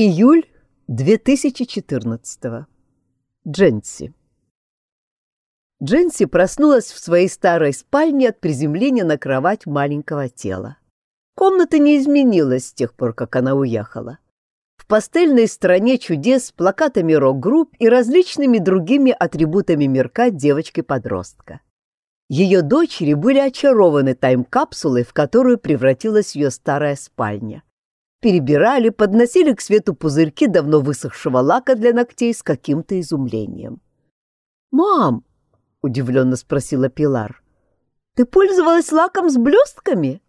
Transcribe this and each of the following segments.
Июль 2014 Дженси Дженси проснулась в своей старой спальне от приземления на кровать маленького тела. Комната не изменилась с тех пор, как она уехала. В пастельной стране чудес с плакатами рок-групп и различными другими атрибутами мирка девочки-подростка. Ее дочери были очарованы тайм-капсулой, в которую превратилась ее старая спальня перебирали, подносили к свету пузырьки давно высохшего лака для ногтей с каким-то изумлением. «Мам!» — удивленно спросила Пилар. «Ты пользовалась лаком с блестками?»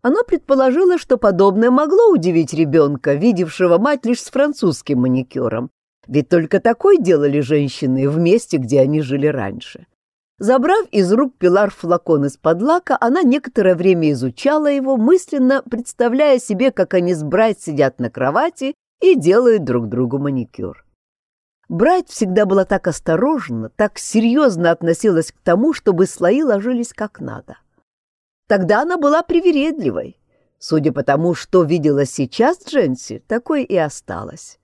Она предположила, что подобное могло удивить ребенка, видевшего мать лишь с французским маникюром, ведь только такой делали женщины в месте, где они жили раньше. Забрав из рук Пилар флакон из-под лака, она некоторое время изучала его, мысленно представляя себе, как они с Брайт сидят на кровати и делают друг другу маникюр. Брайт всегда была так осторожна, так серьезно относилась к тому, чтобы слои ложились как надо. Тогда она была привередливой. Судя по тому, что видела сейчас Дженси, такой и осталась.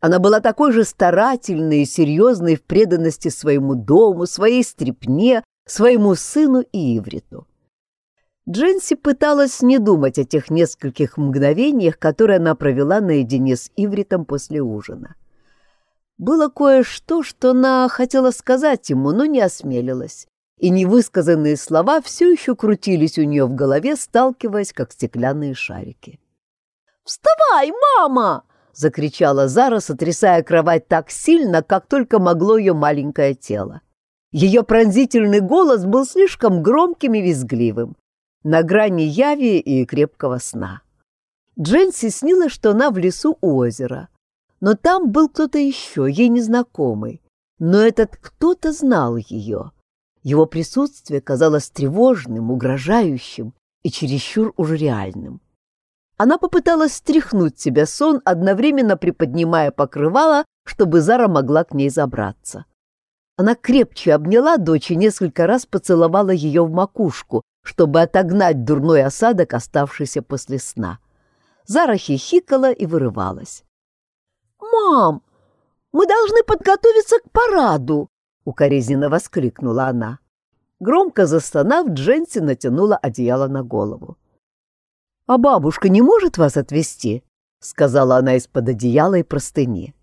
Она была такой же старательной и серьезной в преданности своему дому, своей стрепне, своему сыну и Ивриту. Дженси пыталась не думать о тех нескольких мгновениях, которые она провела наедине с Ивритом после ужина. Было кое-что, что она хотела сказать ему, но не осмелилась, и невысказанные слова все еще крутились у нее в голове, сталкиваясь, как стеклянные шарики. «Вставай, мама!» Закричала Зара, сотрясая кровать так сильно, как только могло ее маленькое тело. Ее пронзительный голос был слишком громким и визгливым, на грани яви и крепкого сна. Дженси снилось, что она в лесу у озера. Но там был кто-то еще, ей незнакомый. Но этот кто-то знал ее. Его присутствие казалось тревожным, угрожающим и чересчур уж реальным. Она попыталась стряхнуть себя сон, одновременно приподнимая покрывало, чтобы Зара могла к ней забраться. Она крепче обняла дочь и несколько раз поцеловала ее в макушку, чтобы отогнать дурной осадок, оставшийся после сна. Зара хихикала и вырывалась. «Мам, мы должны подготовиться к параду!» — укоризненно воскликнула она. Громко застонав, Дженси натянула одеяло на голову. «А бабушка не может вас отвезти?» — сказала она из-под одеяла и простыни.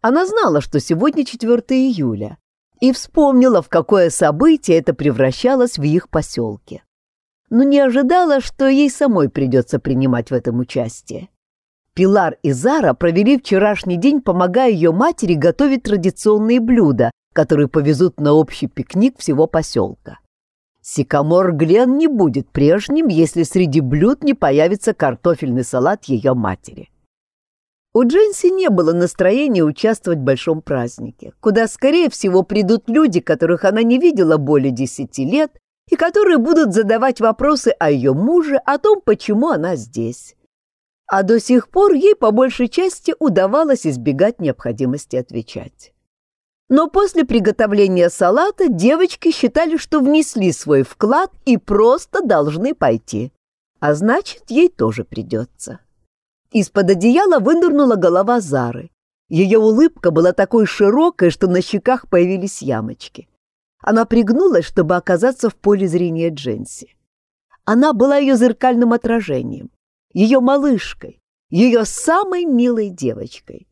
Она знала, что сегодня 4 июля, и вспомнила, в какое событие это превращалось в их поселке. Но не ожидала, что ей самой придется принимать в этом участие. Пилар и Зара провели вчерашний день, помогая ее матери готовить традиционные блюда, которые повезут на общий пикник всего поселка. Сикамор Глен не будет прежним, если среди блюд не появится картофельный салат ее матери. У Дженси не было настроения участвовать в большом празднике, куда, скорее всего, придут люди, которых она не видела более десяти лет, и которые будут задавать вопросы о ее муже, о том, почему она здесь. А до сих пор ей по большей части удавалось избегать необходимости отвечать. Но после приготовления салата девочки считали, что внесли свой вклад и просто должны пойти. А значит, ей тоже придется. Из-под одеяла вынырнула голова Зары. Ее улыбка была такой широкой, что на щеках появились ямочки. Она пригнулась, чтобы оказаться в поле зрения Дженси. Она была ее зеркальным отражением, ее малышкой, ее самой милой девочкой.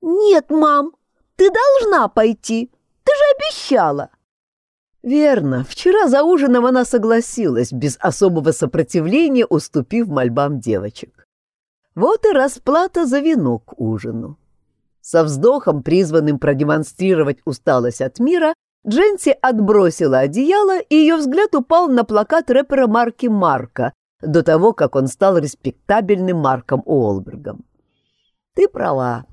«Нет, мам!» Ты должна пойти. Ты же обещала. Верно. Вчера за ужином она согласилась, без особого сопротивления уступив мольбам девочек. Вот и расплата за вино к ужину. Со вздохом, призванным продемонстрировать усталость от мира, Дженси отбросила одеяло, и ее взгляд упал на плакат рэпера марки Марка, до того, как он стал респектабельным Марком Уолбергом. «Ты права.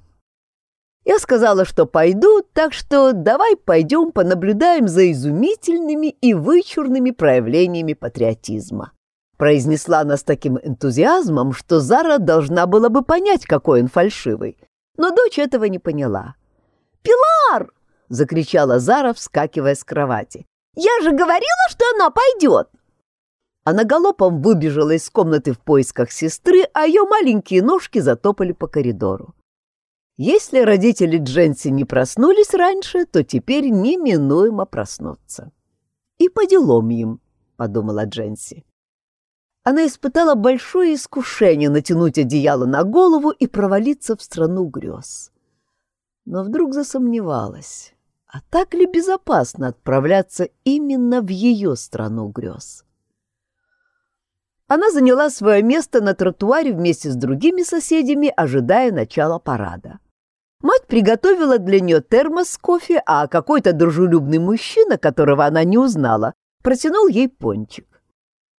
Я сказала, что пойду, так что давай пойдем понаблюдаем за изумительными и вычурными проявлениями патриотизма. Произнесла она с таким энтузиазмом, что Зара должна была бы понять, какой он фальшивый. Но дочь этого не поняла. «Пилар!» — закричала Зара, вскакивая с кровати. «Я же говорила, что она пойдет!» Она галопом выбежала из комнаты в поисках сестры, а ее маленькие ножки затопали по коридору. Если родители Дженси не проснулись раньше, то теперь неминуемо проснутся. И по делам им, — подумала Дженси. Она испытала большое искушение натянуть одеяло на голову и провалиться в страну грез. Но вдруг засомневалась, а так ли безопасно отправляться именно в ее страну грез? Она заняла свое место на тротуаре вместе с другими соседями, ожидая начала парада. Мать приготовила для нее термос с кофе, а какой-то дружелюбный мужчина, которого она не узнала, протянул ей пончик.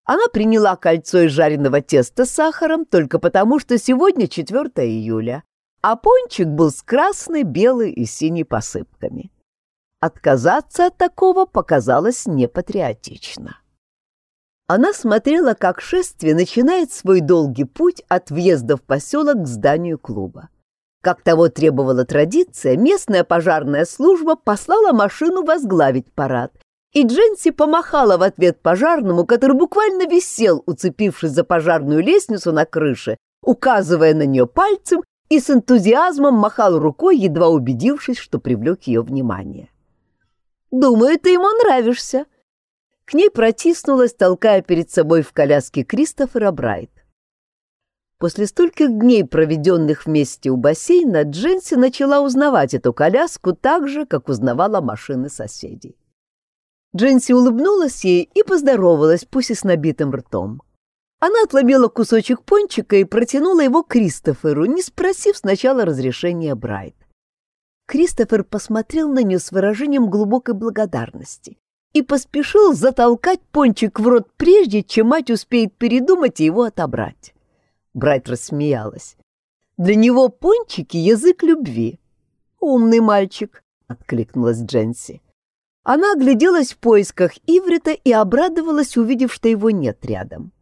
Она приняла кольцо из жареного теста с сахаром только потому, что сегодня 4 июля, а пончик был с красной, белой и синей посыпками. Отказаться от такого показалось непатриотично. Она смотрела, как шествие начинает свой долгий путь от въезда в поселок к зданию клуба. Как того требовала традиция, местная пожарная служба послала машину возглавить парад, и Дженси помахала в ответ пожарному, который буквально висел, уцепившись за пожарную лестницу на крыше, указывая на нее пальцем и с энтузиазмом махал рукой, едва убедившись, что привлек ее внимание. «Думаю, ты ему нравишься». К ней протиснулась, толкая перед собой в коляске Кристофера Брайт. После стольких дней, проведенных вместе у бассейна, Дженси начала узнавать эту коляску так же, как узнавала машины соседей. Дженси улыбнулась ей и поздоровалась, пусть и с набитым ртом. Она отломила кусочек пончика и протянула его Кристоферу, не спросив сначала разрешения Брайт. Кристофер посмотрел на нее с выражением глубокой благодарности и поспешил затолкать пончик в рот прежде, чем мать успеет передумать и его отобрать. Брайт рассмеялась. «Для него пончики — язык любви». «Умный мальчик», — откликнулась Дженси. Она огляделась в поисках Иврита и обрадовалась, увидев, что его нет рядом.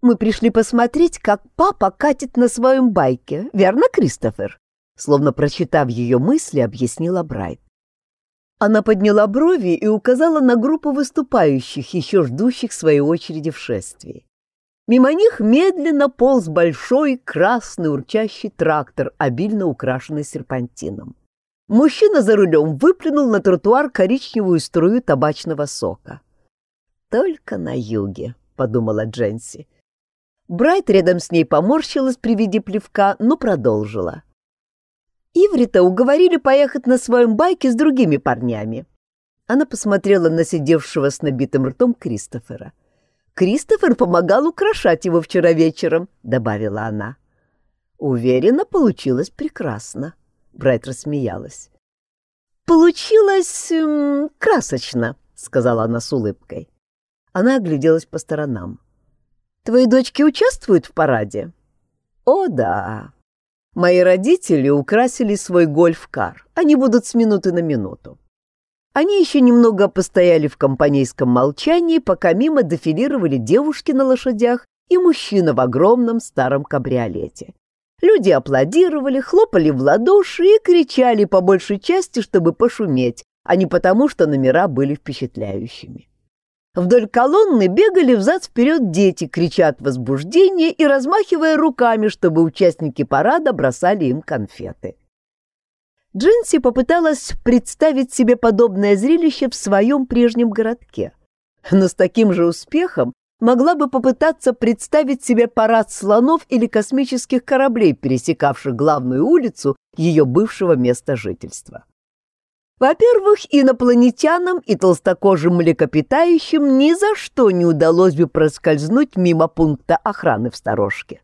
«Мы пришли посмотреть, как папа катит на своем байке, верно, Кристофер?» Словно прочитав ее мысли, объяснила Брайт. Она подняла брови и указала на группу выступающих, еще ждущих своей очереди в шествии. Мимо них медленно полз большой красный урчащий трактор, обильно украшенный серпантином. Мужчина за рулем выплюнул на тротуар коричневую струю табачного сока. «Только на юге», — подумала Дженси. Брайт рядом с ней поморщилась при виде плевка, но продолжила. Иврита уговорили поехать на своем байке с другими парнями. Она посмотрела на сидевшего с набитым ртом Кристофера. — Кристофер помогал украшать его вчера вечером», — добавила она. Уверена, получилось прекрасно. Брайт рассмеялась. «Получилось эм, красочно», — сказала она с улыбкой. Она огляделась по сторонам. «Твои дочки участвуют в параде?» «О, да. Мои родители украсили свой гольф-кар. Они будут с минуты на минуту. Они еще немного постояли в компанейском молчании, пока мимо дефилировали девушки на лошадях и мужчина в огромном старом кабриолете. Люди аплодировали, хлопали в ладоши и кричали по большей части, чтобы пошуметь, а не потому, что номера были впечатляющими. Вдоль колонны бегали взад-вперед дети, крича от возбуждения и размахивая руками, чтобы участники парада бросали им конфеты. Джинси попыталась представить себе подобное зрелище в своем прежнем городке, но с таким же успехом могла бы попытаться представить себе парад слонов или космических кораблей, пересекавших главную улицу ее бывшего места жительства. Во-первых, инопланетянам и толстокожим млекопитающим ни за что не удалось бы проскользнуть мимо пункта охраны в сторожке.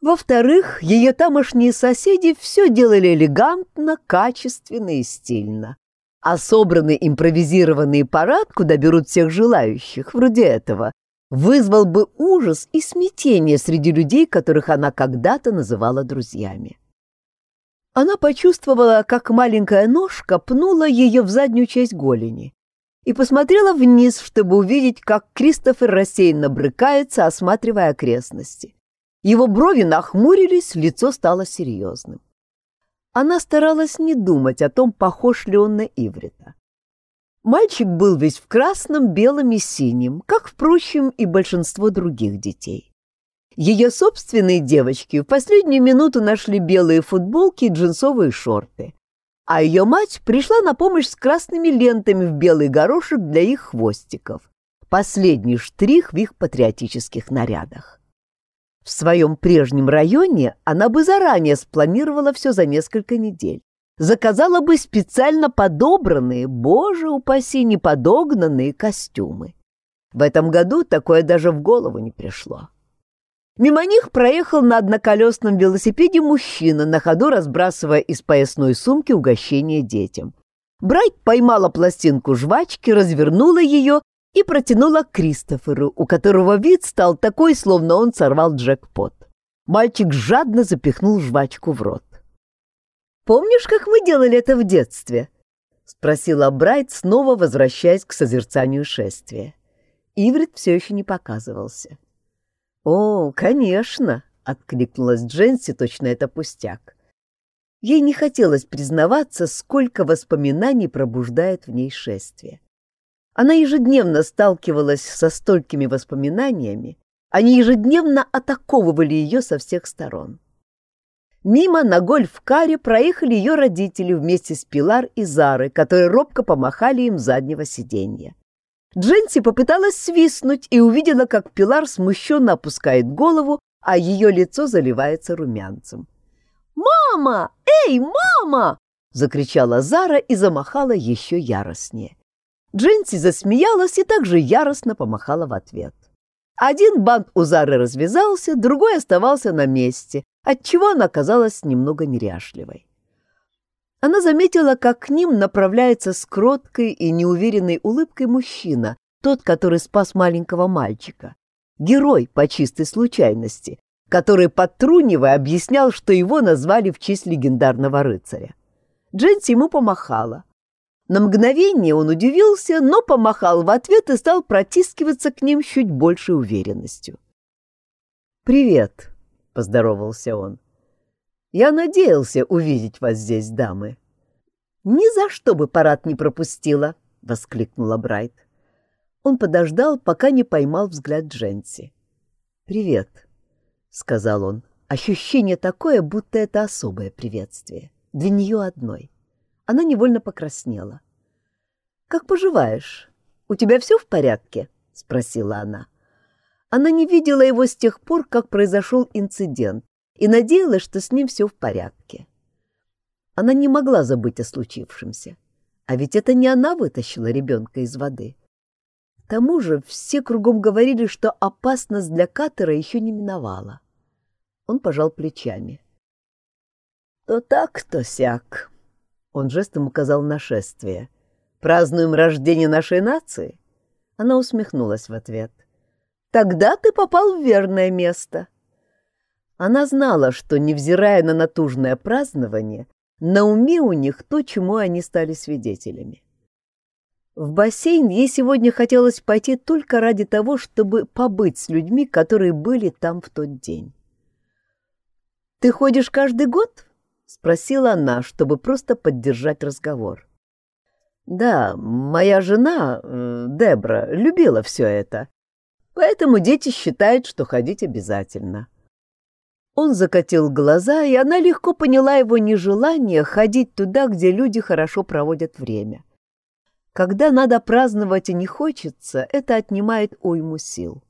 Во-вторых, ее тамошние соседи все делали элегантно, качественно и стильно. А собранный импровизированный парад, куда берут всех желающих, вроде этого, вызвал бы ужас и смятение среди людей, которых она когда-то называла друзьями. Она почувствовала, как маленькая ножка пнула ее в заднюю часть голени и посмотрела вниз, чтобы увидеть, как Кристофер рассеянно брыкается, осматривая окрестности. Его брови нахмурились, лицо стало серьезным. Она старалась не думать о том, похож ли он на Иврита. Мальчик был весь в красном, белом и синем, как, впрочем, и большинство других детей. Ее собственные девочки в последнюю минуту нашли белые футболки и джинсовые шорты, а ее мать пришла на помощь с красными лентами в белый горошек для их хвостиков. Последний штрих в их патриотических нарядах. В своем прежнем районе она бы заранее спланировала все за несколько недель. Заказала бы специально подобранные, боже упаси, неподогнанные костюмы. В этом году такое даже в голову не пришло. Мимо них проехал на одноколесном велосипеде мужчина, на ходу разбрасывая из поясной сумки угощение детям. Брайт поймала пластинку жвачки, развернула ее и протянула Кристоферу, у которого вид стал такой, словно он сорвал джекпот. Мальчик жадно запихнул жвачку в рот. «Помнишь, как мы делали это в детстве?» — спросила Брайт, снова возвращаясь к созерцанию шествия. Иврит все еще не показывался. «О, конечно!» — откликнулась Дженси, точно это пустяк. Ей не хотелось признаваться, сколько воспоминаний пробуждает в ней шествие. Она ежедневно сталкивалась со столькими воспоминаниями, они ежедневно атаковывали ее со всех сторон. Мимо на гольф-каре проехали ее родители вместе с Пилар и Зарой, которые робко помахали им заднего сиденья. Дженси попыталась свистнуть и увидела, как Пилар смущенно опускает голову, а ее лицо заливается румянцем. «Мама! Эй, мама!» — закричала Зара и замахала еще яростнее. Дженси засмеялась и также яростно помахала в ответ. Один бант у Зары развязался, другой оставался на месте, отчего она казалась немного неряшливой. Она заметила, как к ним направляется с кроткой и неуверенной улыбкой мужчина, тот, который спас маленького мальчика. Герой по чистой случайности, который, подтрунивая, объяснял, что его назвали в честь легендарного рыцаря. Дженси ему помахала. На мгновение он удивился, но помахал в ответ и стал протискиваться к ним чуть большей уверенностью. «Привет», — поздоровался он. Я надеялся увидеть вас здесь, дамы. Ни за что бы парад не пропустила, воскликнула Брайт. Он подождал, пока не поймал взгляд Дженси. Привет, сказал он. Ощущение такое, будто это особое приветствие. Для нее одной. Она невольно покраснела. Как поживаешь? У тебя все в порядке? спросила она. Она не видела его с тех пор, как произошел инцидент, и надеялась, что с ним все в порядке. Она не могла забыть о случившемся, а ведь это не она вытащила ребенка из воды. К тому же все кругом говорили, что опасность для Катера еще не миновала. Он пожал плечами. «То так, то сяк», — он жестом указал на шествие. «Празднуем рождение нашей нации?» Она усмехнулась в ответ. «Тогда ты попал в верное место». Она знала, что, невзирая на натужное празднование, на уме у них то, чему они стали свидетелями. В бассейн ей сегодня хотелось пойти только ради того, чтобы побыть с людьми, которые были там в тот день. «Ты ходишь каждый год?» — спросила она, чтобы просто поддержать разговор. «Да, моя жена, э, Дебра, любила все это, поэтому дети считают, что ходить обязательно». Он закатил глаза, и она легко поняла его нежелание ходить туда, где люди хорошо проводят время. Когда надо праздновать и не хочется, это отнимает уйму сил.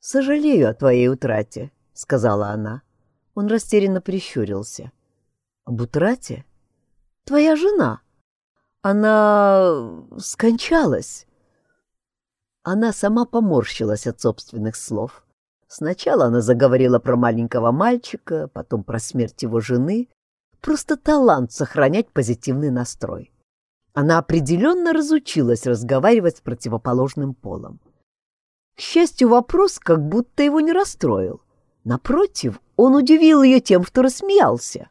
«Сожалею о твоей утрате», — сказала она. Он растерянно прищурился. «Об утрате? Твоя жена. Она скончалась». Она сама поморщилась от собственных слов. Сначала она заговорила про маленького мальчика, потом про смерть его жены. Просто талант сохранять позитивный настрой. Она определенно разучилась разговаривать с противоположным полом. К счастью, вопрос как будто его не расстроил. Напротив, он удивил ее тем, что рассмеялся.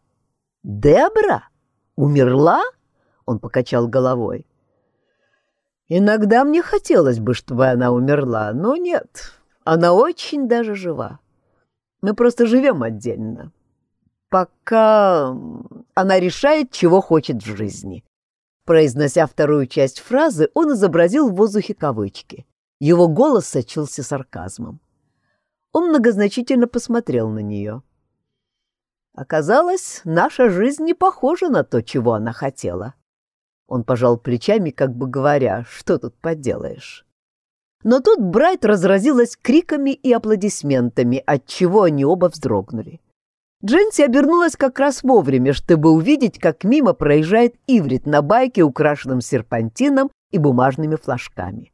«Дебра? Умерла?» — он покачал головой. «Иногда мне хотелось бы, чтобы она умерла, но нет, она очень даже жива. Мы просто живем отдельно. Пока она решает, чего хочет в жизни. Произнося вторую часть фразы, он изобразил в воздухе кавычки. Его голос сочился сарказмом. Он многозначительно посмотрел на нее. Оказалось, наша жизнь не похожа на то, чего она хотела. Он пожал плечами, как бы говоря, что тут поделаешь. Но тут Брайт разразилась криками и аплодисментами, от чего они оба вздрогнули. Дженси обернулась как раз вовремя, чтобы увидеть, как мимо проезжает Иврит на байке, украшенном серпантином и бумажными флажками.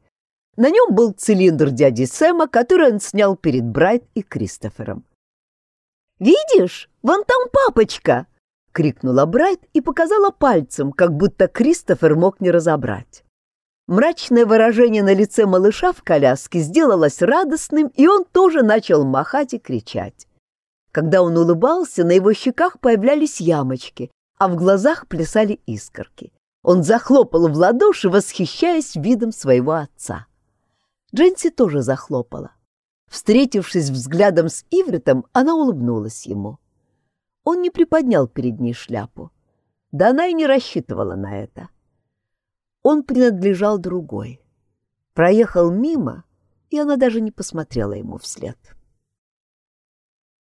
На нем был цилиндр дяди Сэма, который он снял перед Брайт и Кристофером. «Видишь, вон там папочка!» — крикнула Брайт и показала пальцем, как будто Кристофер мог не разобрать. Мрачное выражение на лице малыша в коляске сделалось радостным, и он тоже начал махать и кричать. Когда он улыбался, на его щеках появлялись ямочки, а в глазах плясали искорки. Он захлопал в ладоши, восхищаясь видом своего отца. Дженси тоже захлопала. Встретившись взглядом с Ивритом, она улыбнулась ему. Он не приподнял перед ней шляпу. Да она и не рассчитывала на это. Он принадлежал другой. Проехал мимо, и она даже не посмотрела ему вслед.